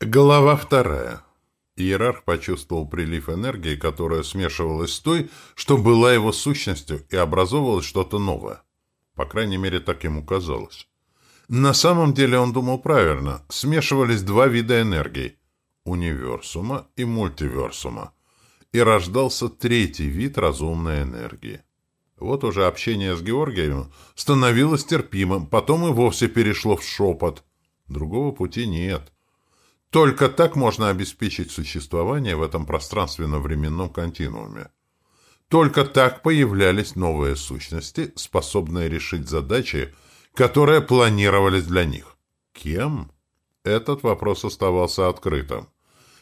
Глава вторая. Иерарх почувствовал прилив энергии, которая смешивалась с той, что была его сущностью, и образовывалось что-то новое. По крайней мере, так ему казалось. На самом деле он думал правильно. Смешивались два вида энергии — универсума и мультиверсума. И рождался третий вид разумной энергии. Вот уже общение с Георгием становилось терпимым, потом и вовсе перешло в шепот. Другого пути нет — только так можно обеспечить существование в этом пространственно-временном континууме. Только так появлялись новые сущности, способные решить задачи, которые планировались для них. Кем? Этот вопрос оставался открытым.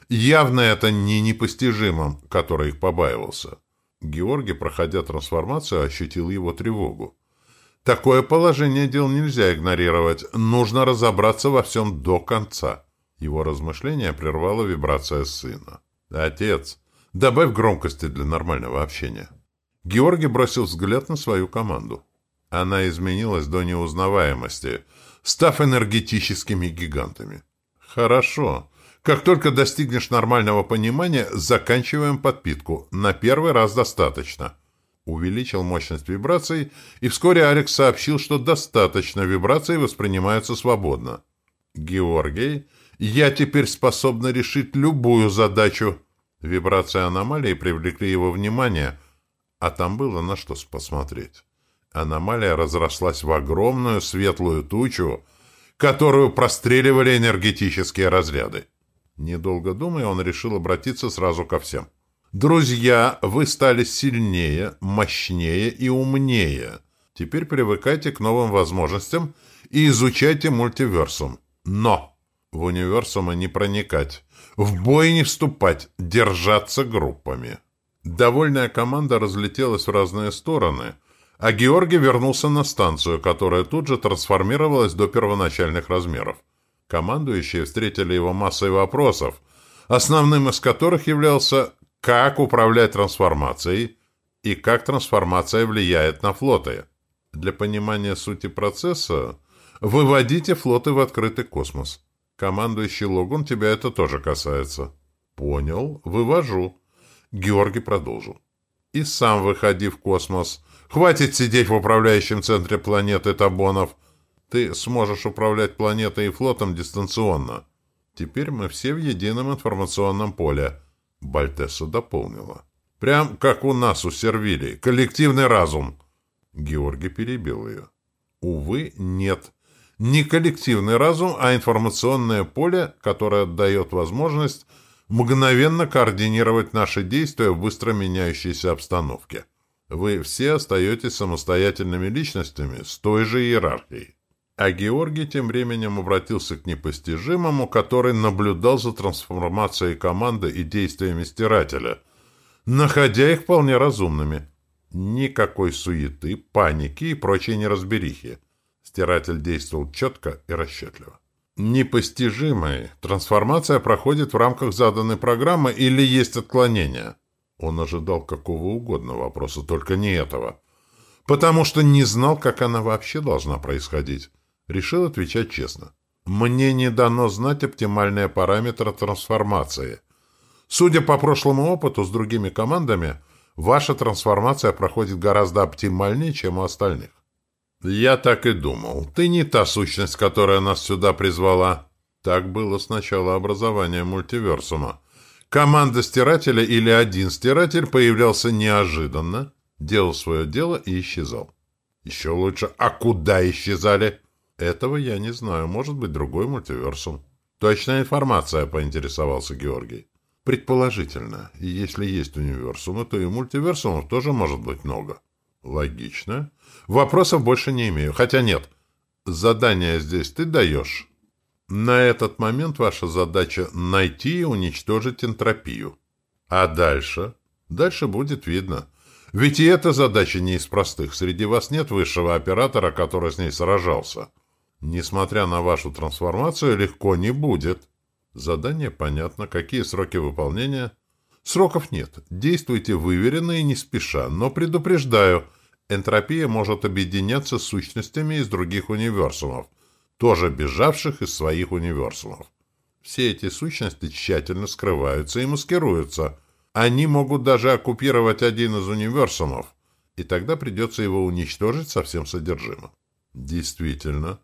Явно это не непостижимым, который их побаивался. Георгий, проходя трансформацию, ощутил его тревогу. Такое положение дел нельзя игнорировать, нужно разобраться во всем до конца. Его размышления прервала вибрация сына. «Отец, добавь громкости для нормального общения». Георгий бросил взгляд на свою команду. Она изменилась до неузнаваемости, став энергетическими гигантами. «Хорошо. Как только достигнешь нормального понимания, заканчиваем подпитку. На первый раз достаточно». Увеличил мощность вибраций, и вскоре Алекс сообщил, что достаточно вибраций воспринимаются свободно. Георгий я теперь способна решить любую задачу. Вибрации аномалии привлекли его внимание, а там было на что посмотреть. Аномалия разрослась в огромную светлую тучу, которую простреливали энергетические разряды. Недолго думая, он решил обратиться сразу ко всем. «Друзья, вы стали сильнее, мощнее и умнее. Теперь привыкайте к новым возможностям и изучайте мультиверсум. Но!» В универсумы не проникать. В бой не вступать. Держаться группами. Довольная команда разлетелась в разные стороны, а Георгий вернулся на станцию, которая тут же трансформировалась до первоначальных размеров. Командующие встретили его массой вопросов, основным из которых являлся «как управлять трансформацией» и «как трансформация влияет на флоты». Для понимания сути процесса выводите флоты в открытый космос. Командующий Логун, тебя это тоже касается. Понял. Вывожу. Георгий продолжил. И сам выходи в космос. Хватит сидеть в управляющем центре планеты Табонов. Ты сможешь управлять планетой и флотом дистанционно. Теперь мы все в едином информационном поле. Бальтесса дополнила. Прям как у нас у Сервилии. Коллективный разум. Георгий перебил ее. Увы, нет не коллективный разум, а информационное поле, которое дает возможность мгновенно координировать наши действия в быстро меняющейся обстановке. Вы все остаетесь самостоятельными личностями с той же иерархией. А Георгий тем временем обратился к непостижимому, который наблюдал за трансформацией команды и действиями стирателя, находя их вполне разумными. Никакой суеты, паники и прочей неразберихи. Стиратель действовал четко и расчетливо. Непостижимой. Трансформация проходит в рамках заданной программы или есть отклонения? Он ожидал какого угодно вопроса, только не этого. Потому что не знал, как она вообще должна происходить. Решил отвечать честно. Мне не дано знать оптимальные параметры трансформации. Судя по прошлому опыту с другими командами, ваша трансформация проходит гораздо оптимальнее, чем у остальных. «Я так и думал. Ты не та сущность, которая нас сюда призвала». Так было с начала образования мультиверсума. Команда стирателя или один стиратель появлялся неожиданно, делал свое дело и исчезал. Еще лучше, а куда исчезали? Этого я не знаю, может быть, другой мультиверсум. Точная информация, поинтересовался Георгий. Предположительно, если есть универсумы, то и мультиверсумов тоже может быть много. Логично. Вопросов больше не имею. Хотя нет. Задание здесь ты даешь. На этот момент ваша задача — найти и уничтожить энтропию. А дальше? Дальше будет видно. Ведь и эта задача не из простых. Среди вас нет высшего оператора, который с ней сражался. Несмотря на вашу трансформацию, легко не будет. Задание понятно. Какие сроки выполнения? Сроков нет. Действуйте выверенно и не спеша, но предупреждаю — Энтропия может объединяться с сущностями из других универсумов, тоже бежавших из своих универсумов. Все эти сущности тщательно скрываются и маскируются. Они могут даже оккупировать один из универсумов, и тогда придется его уничтожить со всем содержимым. Действительно,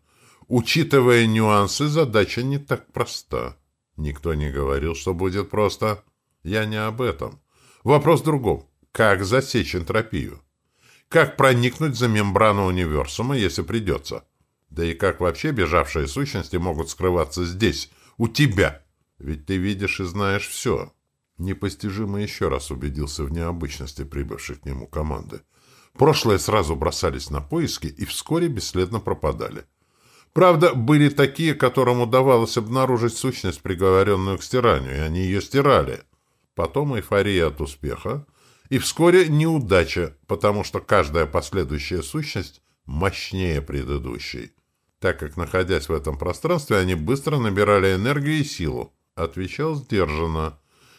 учитывая нюансы, задача не так проста. Никто не говорил, что будет просто. Я не об этом. Вопрос в другом. Как засечь энтропию? Как проникнуть за мембрану универсума, если придется? Да и как вообще бежавшие сущности могут скрываться здесь, у тебя? Ведь ты видишь и знаешь все. Непостижимо еще раз убедился в необычности прибывшей к нему команды. Прошлые сразу бросались на поиски и вскоре бесследно пропадали. Правда, были такие, которым удавалось обнаружить сущность, приговоренную к стиранию, и они ее стирали. Потом эйфория от успеха, и вскоре неудача, потому что каждая последующая сущность мощнее предыдущей. Так как, находясь в этом пространстве, они быстро набирали энергию и силу. Отвечал сдержанно.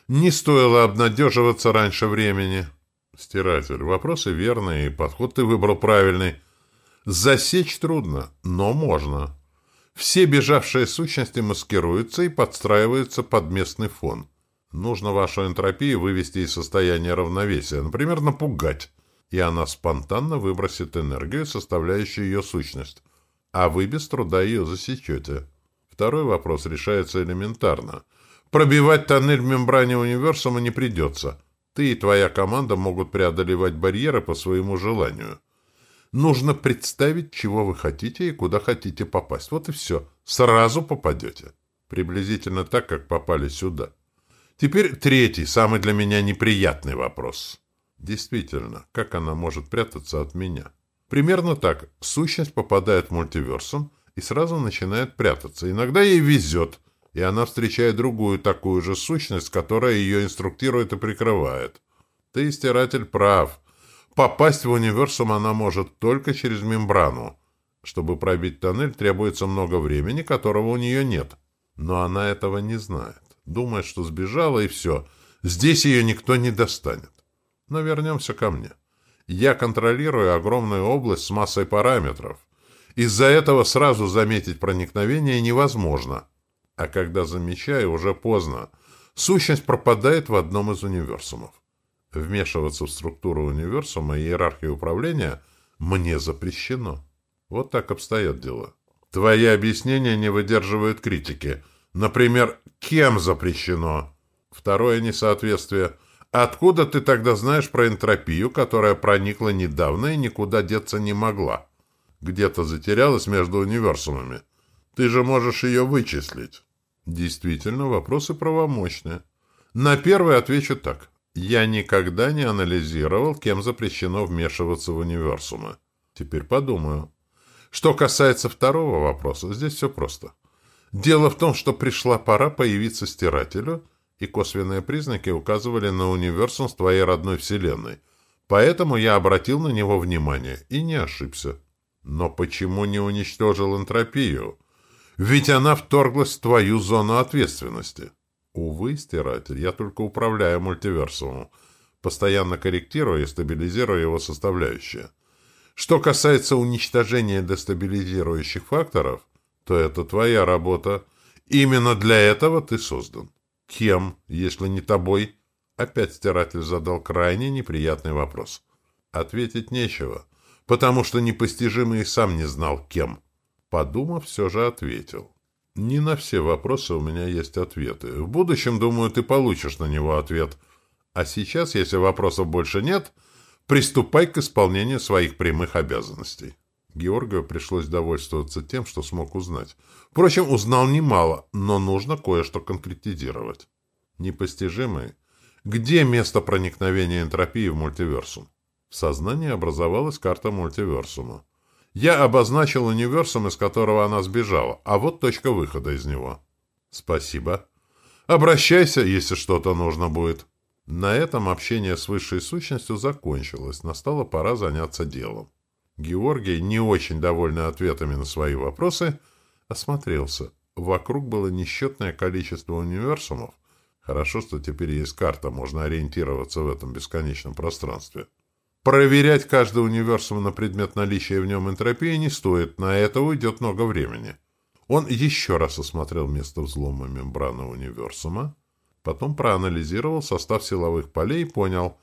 Не стоило обнадеживаться раньше времени. Стиратель, вопросы верные, и подход ты выбрал правильный. Засечь трудно, но можно. Все бежавшие сущности маскируются и подстраиваются под местный фон. Нужно вашу энтропию вывести из состояния равновесия, например, напугать, и она спонтанно выбросит энергию, составляющую ее сущность, а вы без труда ее засечете. Второй вопрос решается элементарно. Пробивать тоннель в мембране универсума не придется. Ты и твоя команда могут преодолевать барьеры по своему желанию. Нужно представить, чего вы хотите и куда хотите попасть. Вот и все. Сразу попадете. Приблизительно так, как попали сюда. Теперь третий, самый для меня неприятный вопрос. Действительно, как она может прятаться от меня? Примерно так. Сущность попадает в мультиверсум и сразу начинает прятаться. Иногда ей везет, и она встречает другую такую же сущность, которая ее инструктирует и прикрывает. Ты, стиратель, прав. Попасть в универсум она может только через мембрану. Чтобы пробить тоннель, требуется много времени, которого у нее нет. Но она этого не знает думает, что сбежала, и все. Здесь ее никто не достанет. Но вернемся ко мне. Я контролирую огромную область с массой параметров. Из-за этого сразу заметить проникновение невозможно. А когда замечаю, уже поздно. Сущность пропадает в одном из универсумов. Вмешиваться в структуру универсума и иерархию управления мне запрещено. Вот так обстоят дела. Твои объяснения не выдерживают критики – Например, кем запрещено? Второе несоответствие. Откуда ты тогда знаешь про энтропию, которая проникла недавно и никуда деться не могла? Где-то затерялась между универсумами. Ты же можешь ее вычислить. Действительно, вопросы правомощные. На первый отвечу так. Я никогда не анализировал, кем запрещено вмешиваться в универсумы. Теперь подумаю. Что касается второго вопроса, здесь все просто. Дело в том, что пришла пора появиться стирателю, и косвенные признаки указывали на универсум с твоей родной вселенной. Поэтому я обратил на него внимание и не ошибся. Но почему не уничтожил энтропию? Ведь она вторглась в твою зону ответственности. Увы, стиратель, я только управляю мультиверсумом, постоянно корректируя и стабилизируя его составляющие. Что касается уничтожения дестабилизирующих факторов – то это твоя работа. Именно для этого ты создан. Кем, если не тобой? Опять стиратель задал крайне неприятный вопрос. Ответить нечего, потому что непостижимый и сам не знал, кем. Подумав, все же ответил. Не на все вопросы у меня есть ответы. В будущем, думаю, ты получишь на него ответ. А сейчас, если вопросов больше нет, приступай к исполнению своих прямых обязанностей. Георгию пришлось довольствоваться тем, что смог узнать. Впрочем, узнал немало, но нужно кое-что конкретизировать. Непостижимый. Где место проникновения энтропии в мультиверсум? В сознании образовалась карта мультиверсума. Я обозначил универсум, из которого она сбежала, а вот точка выхода из него. Спасибо. Обращайся, если что-то нужно будет. На этом общение с высшей сущностью закончилось. Настала пора заняться делом. Георгий, не очень довольный ответами на свои вопросы, осмотрелся. Вокруг было несчетное количество универсумов. Хорошо, что теперь есть карта, можно ориентироваться в этом бесконечном пространстве. Проверять каждый универсум на предмет наличия в нем энтропии не стоит, на это уйдет много времени. Он еще раз осмотрел место взлома мембраны универсума, потом проанализировал состав силовых полей и понял,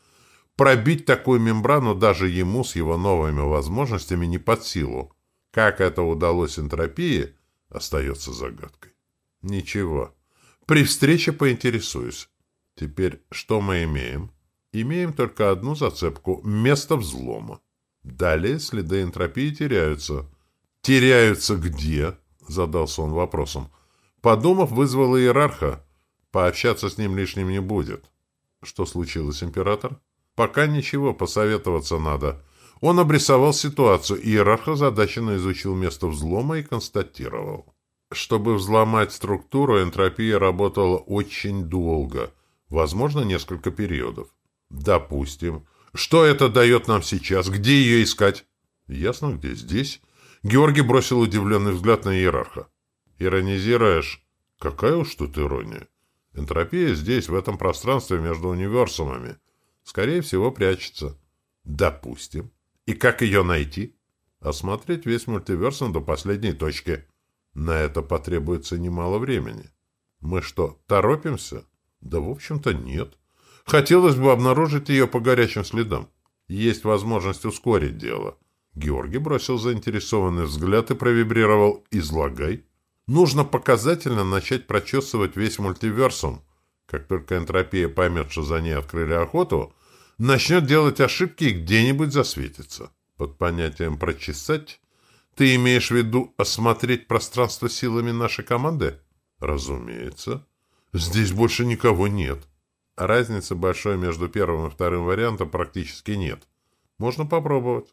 пробить такую мембрану даже ему с его новыми возможностями не под силу. Как это удалось энтропии, остается загадкой. Ничего. При встрече поинтересуюсь. Теперь что мы имеем? Имеем только одну зацепку — место взлома. Далее следы энтропии теряются. Теряются где? Задался он вопросом. Подумав, вызвал иерарха. Пообщаться с ним лишним не будет. Что случилось, император? Пока ничего, посоветоваться надо. Он обрисовал ситуацию, иерарх озадаченно изучил место взлома и констатировал. Чтобы взломать структуру, энтропия работала очень долго, возможно, несколько периодов. Допустим. Что это дает нам сейчас? Где ее искать? Ясно, где. Здесь. Георгий бросил удивленный взгляд на иерарха. Иронизируешь? Какая уж тут ирония. Энтропия здесь, в этом пространстве между универсумами. Скорее всего, прячется. Допустим. И как ее найти? Осмотреть весь мультиверсум до последней точки. На это потребуется немало времени. Мы что, торопимся? Да, в общем-то, нет. Хотелось бы обнаружить ее по горячим следам. Есть возможность ускорить дело. Георгий бросил заинтересованный взгляд и провибрировал «Излагай». Нужно показательно начать прочесывать весь мультиверсум. Как только энтропия поймет, что за ней открыли охоту, начнет делать ошибки и где-нибудь засветится. Под понятием «прочесать» ты имеешь в виду осмотреть пространство силами нашей команды? Разумеется. Здесь больше никого нет. Разницы большой между первым и вторым вариантом практически нет. Можно попробовать.